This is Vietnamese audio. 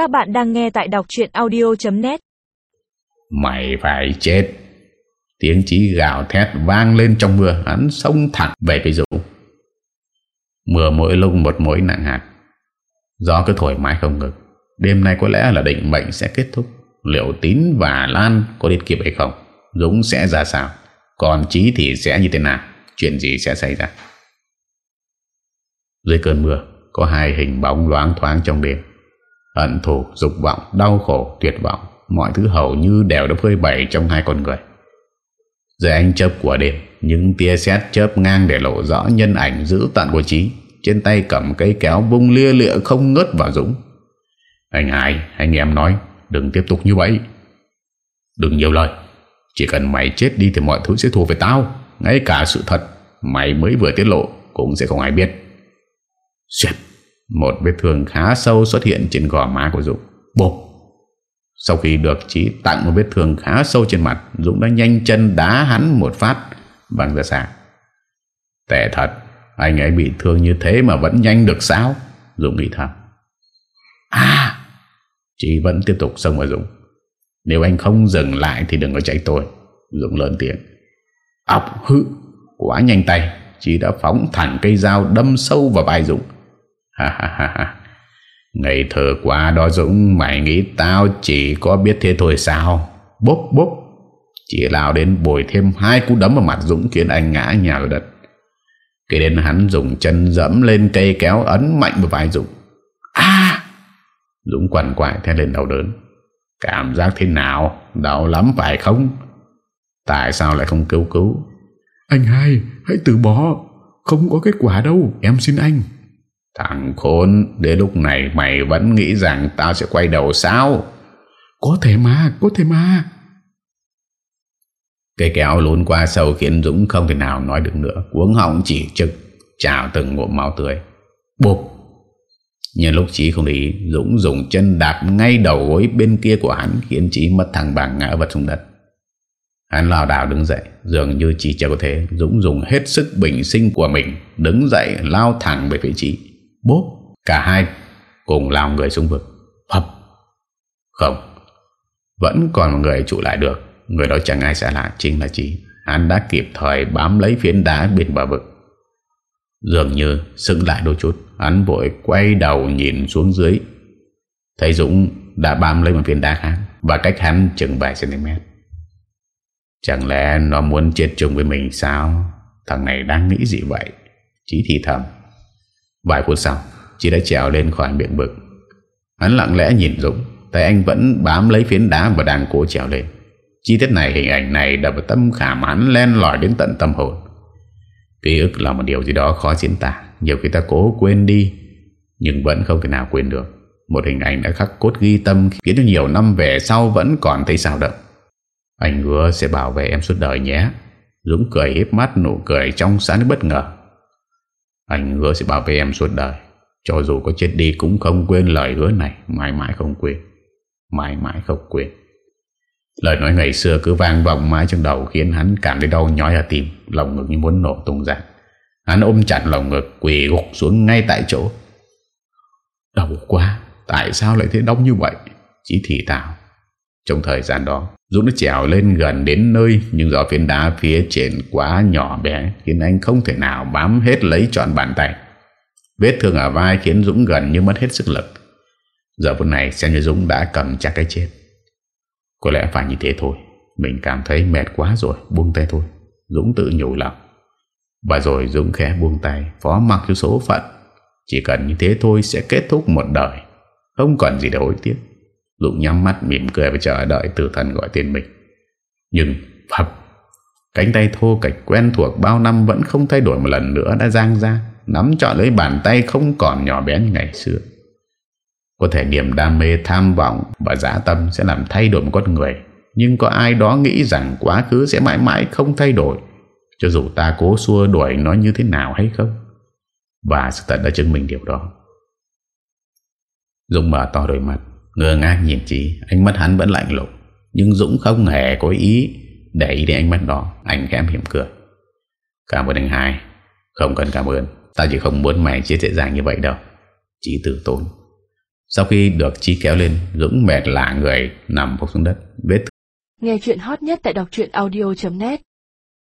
Các bạn đang nghe tại đọc chuyện audio.net Mày phải chết. Tiếng chí gào thét vang lên trong mưa, Hắn sông thẳng về phía Dũng. Mưa mỗi lúc một mỗi nặng hạt. Gió cứ thổi mãi không ngừng, Đêm nay có lẽ là định mệnh sẽ kết thúc. Liệu Tín và Lan có đến kịp hay không? Dũng sẽ ra sao? Còn Chí thì sẽ như thế nào? Chuyện gì sẽ xảy ra? Dưới cơn mưa, Có hai hình bóng loáng thoáng trong đêm. Hận thù, dục vọng, đau khổ, tuyệt vọng Mọi thứ hầu như đều đã phơi bày trong hai con người. Dưới ánh chớp của đêm Những tia sét chớp ngang để lộ rõ nhân ảnh dữ tận của trí. Trên tay cầm cây kéo vung lia lịa không ngớt vào Dũng. Anh hai, anh em nói Đừng tiếp tục như vậy. Đừng nhiều lời. Chỉ cần mày chết đi thì mọi thứ sẽ thuộc về tao. Ngay cả sự thật Mày mới vừa tiết lộ Cũng sẽ không ai biết. Xuyệt. Một vết thương khá sâu xuất hiện trên gò má của Dũng. Bộp Sau khi được Chí tặng một vết thương khá sâu trên mặt, Dũng đã nhanh chân đá hắn một phát Văng ra xa. Tệ thật, Anh ấy bị thương như thế mà vẫn nhanh được sao? Dũng nghĩ thầm. À! Chí vẫn tiếp tục xông vào Dũng. Nếu anh không dừng lại Thì đừng có chạy tôi. Dũng lớn tiếng. Ốc hư! Quá nhanh tay, Chí đã phóng thẳng cây dao đâm sâu vào vai Dũng. Ha ha ha ha Ngày thơ quá đó Dũng, Mày nghĩ tao chỉ có biết thế thôi sao? Bốc bốc Chỉ lao đến bồi thêm hai cú đấm vào mặt Dũng Khiến anh ngã nhào đất. Kế đến hắn dùng chân dẫm lên cây kéo ấn mạnh vào vai Dũng. À! Dũng quằn quại theo lên đau đớn. Cảm giác thế nào? Đau lắm phải không? Tại sao lại không cứu cứu? Anh hai, hãy từ bỏ. Không có kết quả đâu. Em xin anh. Thằng khốn, Đến lúc này mày vẫn nghĩ rằng Tao sẽ quay đầu sao? Có thể mà, Có thể mà. Cây kéo lún qua sâu khiến Dũng không thể nào nói được nữa. Cuống họng chỉ trực Chào từng ngụm máu tươi. Bụp. Nhưng lúc Chí không để ý, Dũng dùng chân đạp ngay đầu gối bên kia của hắn, Khiến Chí mất thằng bằng ngã vật xuống đất. Hắn lao đảo đứng dậy, Dường như chỉ chờ có thế Dũng dùng hết sức bình sinh của mình, Đứng dậy, lao thẳng về phía Chí. Bốp, Cả hai cùng lao người xuống vực. Hập Không. Vẫn còn một người trụ lại được. Người đó chẳng ai xa lạ, chính là Chí. Hắn đã kịp thời bám lấy phiến đá bên bờ vực. Dường như sững lại đôi chút, Hắn vội quay đầu nhìn xuống dưới. Thấy Dũng đã bám lấy một phiến đá khác Và cách hắn chừng vài cm Chẳng lẽ nó muốn chết chung với mình sao? Thằng này đang nghĩ gì vậy? Chí thì thầm. Vài phút sau, Chị đã trèo lên khỏi miệng vực. Hắn lặng lẽ nhìn Dũng, Tay anh vẫn bám lấy phiến đá và đang cố trèo lên. Chi tiết này, hình ảnh này đập vào tâm khảm hắn len lỏi đến tận tâm hồn. Ký ức là một điều gì đó khó diễn tả, Nhiều khi ta cố quên đi, Nhưng vẫn không thể nào quên được. Một hình ảnh đã khắc cốt ghi tâm, Khiến cho nhiều năm về sau vẫn còn thấy sao động. Anh hứa sẽ bảo vệ em suốt đời nhé. Dũng cười hiếp mắt, nụ cười trong sáng bất ngờ. Anh hứa sẽ bảo vệ em suốt đời. Cho dù có chết đi cũng không quên lời hứa này. Mãi mãi không quên. Mãi mãi không quên. Lời nói ngày xưa cứ vang vọng mãi trong đầu Khiến hắn cảm thấy đau nhói ở tim, Lòng ngực như muốn nổ tung ra. Hắn ôm chặt lòng ngực, quỳ gục xuống ngay tại chỗ. Đau quá, Tại sao lại thế đau như vậy? Chỉ thì thảo trong thời gian đó. Dũng đã trèo lên gần đến nơi, Nhưng do phiến đá phía trên quá nhỏ bé, Khiến anh không thể nào bám hết lấy trọn bàn tay. Vết thương ở vai khiến Dũng gần như mất hết sức lực. Giờ phút này, xem như Dũng đã cầm chắc cái chết. Có lẽ phải như thế thôi. Mình cảm thấy mệt quá rồi, Buông tay thôi. Dũng tự nhủ lòng Và rồi Dũng khẽ buông tay, Phó mặc cho số phận. Chỉ cần như thế thôi sẽ kết thúc một đời. Không còn gì để hối tiếc. Dũng nhắm mắt mỉm cười và chờ đợi tử thần gọi tên mình. Nhưng phập Cánh tay thô cạch quen thuộc bao năm Vẫn không thay đổi một lần nữa đã giang ra, Nắm trọn lấy bàn tay không còn nhỏ bé như ngày xưa. Có thể niềm đam mê, tham vọng Và giả tâm sẽ làm thay đổi một con người, Nhưng có ai đó nghĩ rằng Quá khứ sẽ mãi mãi không thay đổi, Cho dù ta cố xua đuổi nó như thế nào hay không? Và sự thật đã chứng minh điều đó. Dũng mở to đôi mắt. Ngơ ngác nhìn chị, Ánh mắt hắn vẫn lạnh lùng. Nhưng Dũng không hề có ý Để ý đến ánh mắt đó. Anh khẽ hiểm cười. Cảm ơn anh hai. Không cần cảm ơn. Ta chỉ không muốn mày chết dễ dàng như vậy đâu. Chỉ tử tốn. Sau khi được Chi kéo lên, Dũng mệt lạ người nằm phục xuống đất. Vết Nghe chuyện hot nhất tại đọc truyện audio.net